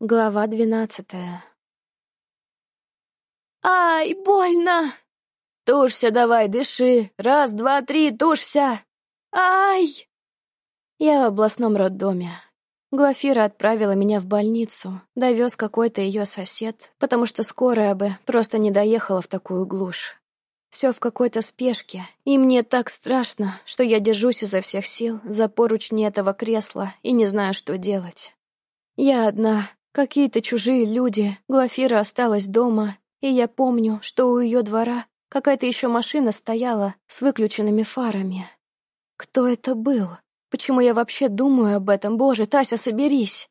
Глава двенадцатая. «Ай, больно!» «Тушься давай, дыши! Раз, два, три, тушься!» «Ай!» Я в областном роддоме. Глафира отправила меня в больницу, довез какой-то ее сосед, потому что скорая бы просто не доехала в такую глушь. Все в какой-то спешке, и мне так страшно, что я держусь изо всех сил за поручни этого кресла и не знаю, что делать. Я одна, Какие-то чужие люди, Глафира осталась дома, и я помню, что у ее двора какая-то еще машина стояла с выключенными фарами. Кто это был? Почему я вообще думаю об этом? Боже, Тася, соберись!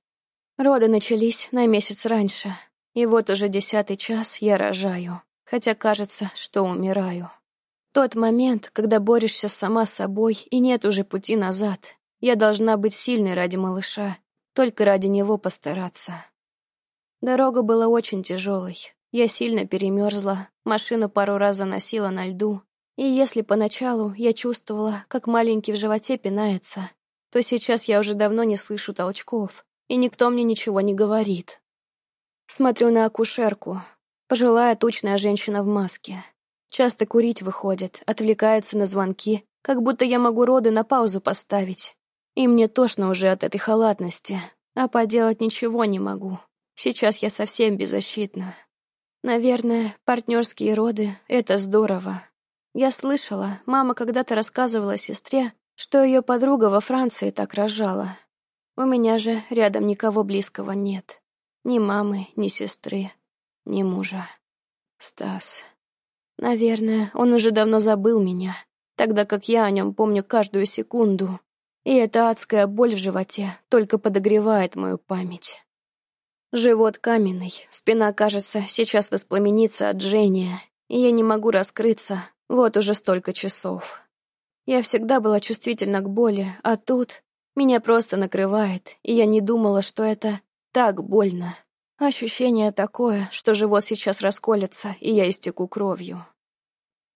Роды начались на месяц раньше, и вот уже десятый час я рожаю, хотя кажется, что умираю. Тот момент, когда борешься сама с собой и нет уже пути назад. Я должна быть сильной ради малыша, только ради него постараться. Дорога была очень тяжелой. Я сильно перемерзла, машину пару раз заносила на льду. И если поначалу я чувствовала, как маленький в животе пинается, то сейчас я уже давно не слышу толчков, и никто мне ничего не говорит. Смотрю на акушерку. Пожилая тучная женщина в маске. Часто курить выходит, отвлекается на звонки, как будто я могу роды на паузу поставить. И мне тошно уже от этой халатности, а поделать ничего не могу. Сейчас я совсем беззащитна. Наверное, партнерские роды — это здорово. Я слышала, мама когда-то рассказывала сестре, что ее подруга во Франции так рожала. У меня же рядом никого близкого нет. Ни мамы, ни сестры, ни мужа. Стас. Наверное, он уже давно забыл меня, тогда как я о нем помню каждую секунду. И эта адская боль в животе только подогревает мою память. Живот каменный, спина, кажется, сейчас воспламенится от жжения, и я не могу раскрыться, вот уже столько часов. Я всегда была чувствительна к боли, а тут меня просто накрывает, и я не думала, что это так больно. Ощущение такое, что живот сейчас расколется, и я истеку кровью.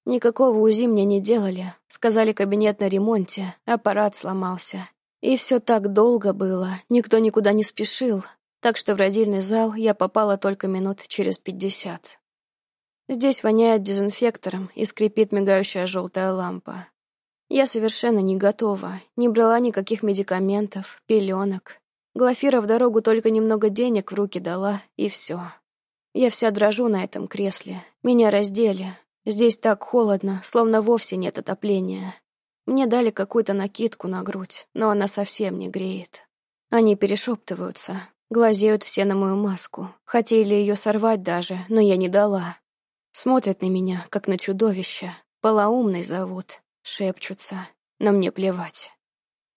Никакого УЗИ мне не делали, сказали кабинет на ремонте, аппарат сломался. И все так долго было, никто никуда не спешил, так что в родильный зал я попала только минут через пятьдесят. Здесь воняет дезинфектором и скрипит мигающая желтая лампа. Я совершенно не готова, не брала никаких медикаментов, пеленок. Глафира в дорогу только немного денег в руки дала, и все. Я вся дрожу на этом кресле. Меня раздели. Здесь так холодно, словно вовсе нет отопления. Мне дали какую-то накидку на грудь, но она совсем не греет. Они перешептываются, Глазеют все на мою маску. Хотели ее сорвать даже, но я не дала. Смотрят на меня, как на чудовище. Полоумный зовут. Шепчутся. Но мне плевать.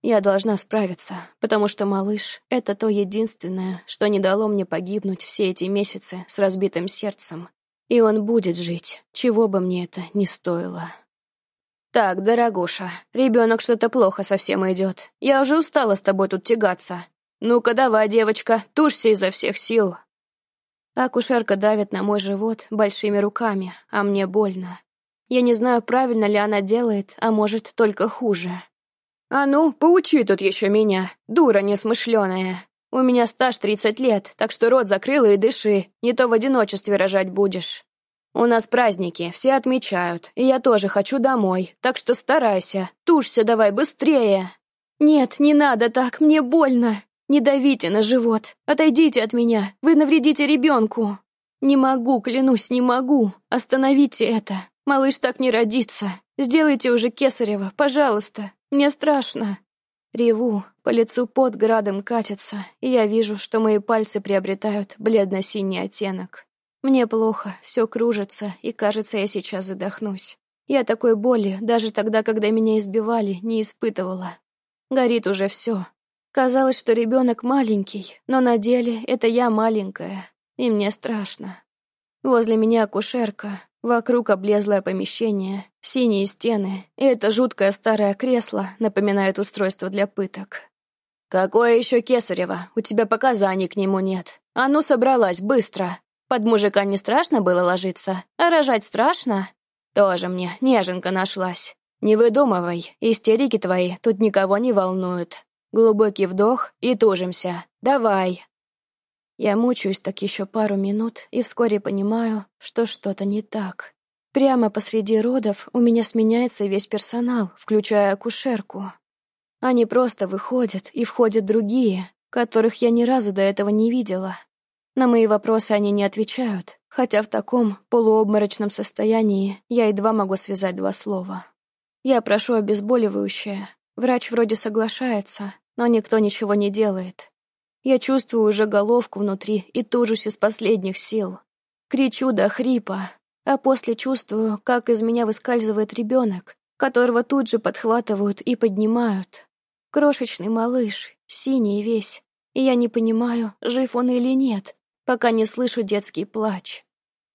Я должна справиться, потому что малыш — это то единственное, что не дало мне погибнуть все эти месяцы с разбитым сердцем. И он будет жить, чего бы мне это ни стоило. «Так, дорогуша, ребенок что-то плохо совсем идет. Я уже устала с тобой тут тягаться. «Ну-ка давай, девочка, тушься изо всех сил!» Акушерка давит на мой живот большими руками, а мне больно. Я не знаю, правильно ли она делает, а может, только хуже. «А ну, поучи тут еще меня, дура несмышленая. У меня стаж тридцать лет, так что рот закрыла и дыши, не то в одиночестве рожать будешь. У нас праздники, все отмечают, и я тоже хочу домой, так что старайся, тушься давай быстрее!» «Нет, не надо так, мне больно!» Не давите на живот. Отойдите от меня. Вы навредите ребенку. Не могу, клянусь, не могу. Остановите это. Малыш так не родится. Сделайте уже кесарево, пожалуйста. Мне страшно. Реву, по лицу под градом катится, и я вижу, что мои пальцы приобретают бледно-синий оттенок. Мне плохо, все кружится, и кажется, я сейчас задохнусь. Я такой боли даже тогда, когда меня избивали, не испытывала. Горит уже все, Казалось, что ребенок маленький, но на деле это я маленькая, и мне страшно. Возле меня акушерка, вокруг облезлое помещение, синие стены, и это жуткое старое кресло напоминает устройство для пыток. «Какое еще кесарево? У тебя показаний к нему нет. А ну, собралась, быстро. Под мужика не страшно было ложиться, а рожать страшно? Тоже мне неженка нашлась. Не выдумывай, истерики твои тут никого не волнуют. Глубокий вдох и тужимся. Давай. Я мучаюсь так еще пару минут и вскоре понимаю, что что-то не так. Прямо посреди родов у меня сменяется весь персонал, включая акушерку. Они просто выходят, и входят другие, которых я ни разу до этого не видела. На мои вопросы они не отвечают, хотя в таком полуобморочном состоянии я едва могу связать два слова. Я прошу обезболивающее. Врач вроде соглашается, но никто ничего не делает. Я чувствую уже головку внутри и тужусь из последних сил. Кричу до хрипа, а после чувствую, как из меня выскальзывает ребенок, которого тут же подхватывают и поднимают. Крошечный малыш, синий весь, и я не понимаю, жив он или нет, пока не слышу детский плач.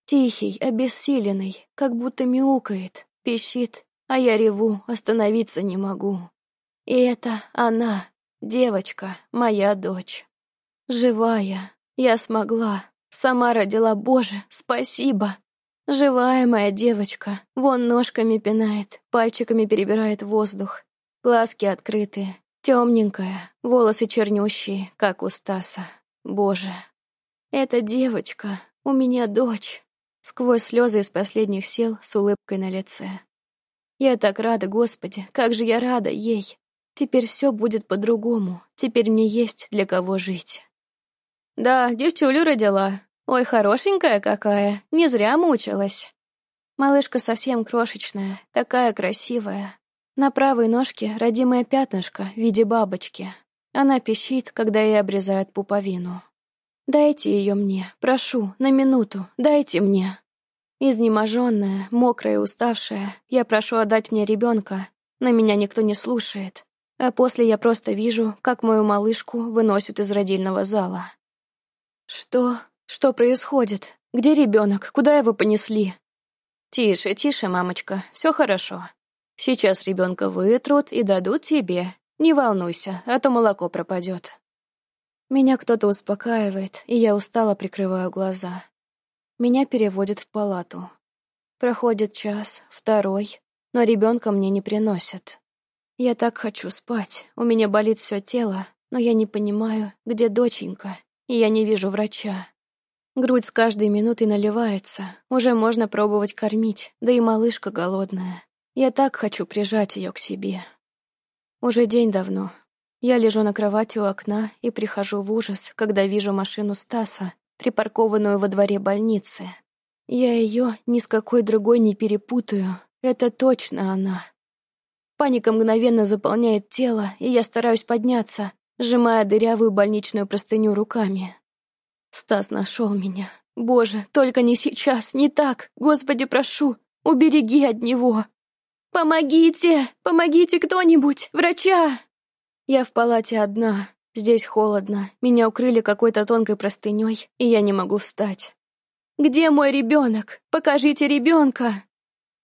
Тихий, обессиленный, как будто мяукает, пищит, а я реву, остановиться не могу. И это она, девочка, моя дочь. Живая, я смогла, сама родила, Боже, спасибо. Живая моя девочка, вон ножками пинает, пальчиками перебирает воздух. Глазки открытые, темненькая, волосы чернющие, как у Стаса. Боже, эта девочка, у меня дочь. Сквозь слезы из последних сил с улыбкой на лице. Я так рада, Господи, как же я рада ей. Теперь все будет по-другому, теперь мне есть для кого жить. Да, девчулю родила, Ой, хорошенькая какая, не зря мучилась. Малышка совсем крошечная, такая красивая. На правой ножке родимое пятнышко в виде бабочки. Она пищит, когда ей обрезают пуповину. «Дайте ее мне, прошу, на минуту, дайте мне». Изнеможенная, мокрая уставшая, я прошу отдать мне ребенка, но меня никто не слушает. А после я просто вижу, как мою малышку выносят из родильного зала. «Что? Что происходит? Где ребенок? Куда его понесли? Тише, тише, мамочка, все хорошо. Сейчас ребенка вытрут и дадут тебе. Не волнуйся, а то молоко пропадет. Меня кто-то успокаивает, и я устало прикрываю глаза. Меня переводят в палату. Проходит час, второй, но ребенка мне не приносят. Я так хочу спать, у меня болит все тело, но я не понимаю, где доченька, и я не вижу врача. Грудь с каждой минутой наливается, уже можно пробовать кормить, да и малышка голодная. Я так хочу прижать ее к себе. Уже день давно. Я лежу на кровати у окна и прихожу в ужас, когда вижу машину Стаса, припаркованную во дворе больницы. Я ее ни с какой другой не перепутаю, это точно она. Паника мгновенно заполняет тело, и я стараюсь подняться, сжимая дырявую больничную простыню руками. Стас нашел меня. Боже, только не сейчас, не так. Господи, прошу, убереги от него. Помогите, помогите кто-нибудь, врача. Я в палате одна. Здесь холодно. Меня укрыли какой-то тонкой простыней, и я не могу встать. Где мой ребенок? Покажите ребенка.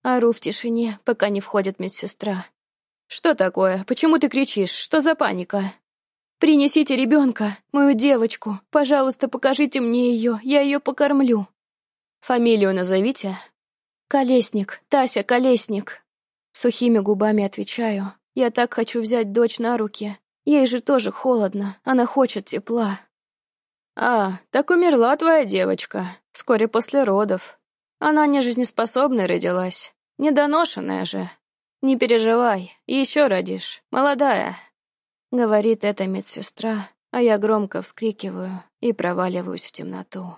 Ору в тишине, пока не входит медсестра. Что такое? Почему ты кричишь? Что за паника? Принесите ребенка, мою девочку. Пожалуйста, покажите мне ее, я ее покормлю. Фамилию назовите. Колесник, Тася Колесник. Сухими губами отвечаю. Я так хочу взять дочь на руки. Ей же тоже холодно, она хочет тепла. А, так умерла твоя девочка, вскоре после родов. Она не жизнеспособной родилась, недоношенная же. Не переживай, еще родишь, молодая. Говорит эта медсестра, а я громко вскрикиваю и проваливаюсь в темноту.